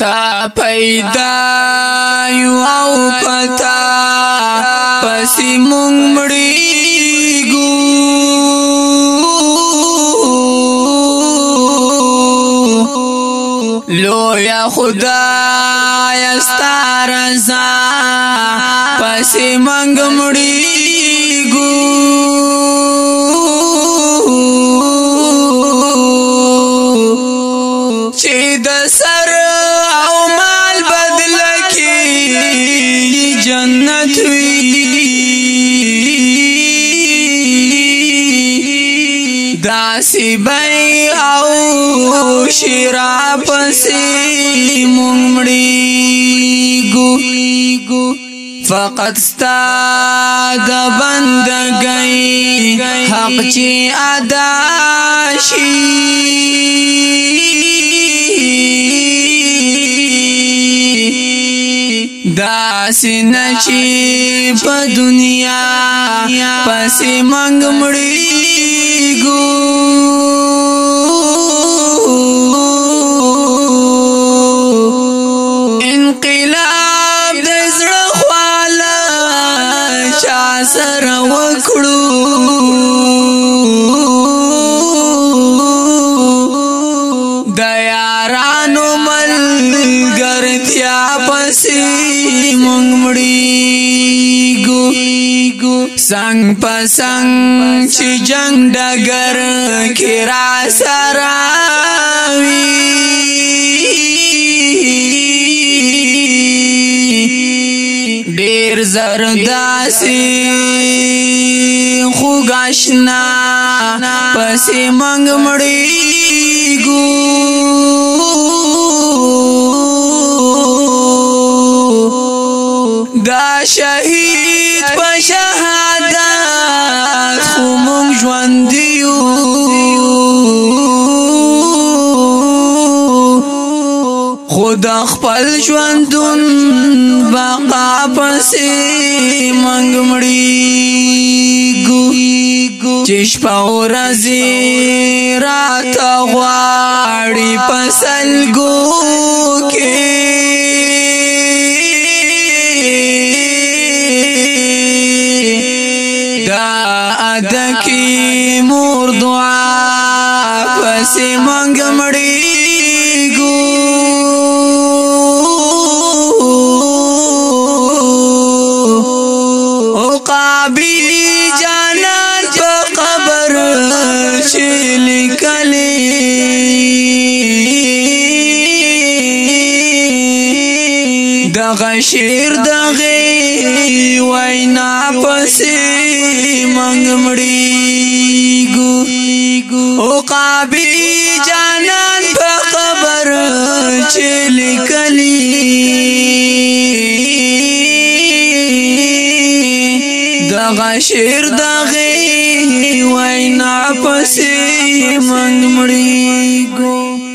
تا پیدا یو او پتا پسې مونږ مړیږو لویا خدای ستار رضا پسې مونږ مړیږو چې د داسی بی او شرا پسی ممڑی گو فقط ستا د بندګۍ حق چې ادا شي داسې نشي په دنیا پسې منګ مړیږو پسې مونږ مړیګو سنگ پسنگ چې جنگ ډګر کې را سره وی ډېر زرداسي خوګاشنا پسې مونږ مړیګو شهید په شهادت خو مونږ ژوند یو خدا خپل ژوندون بقا پسې مونږ مړیږو چش په ورځې راته غواړي پسلګو کې دا د کی مور دعا پس مونږ مړی ګو او قابل جانان په قبر شل کلی هغه شیر دغه وینا پسې منګ مړیګو او قابی جانان په خبر چل کلی دغه شیر دغه وینا پسې منګ مړیګو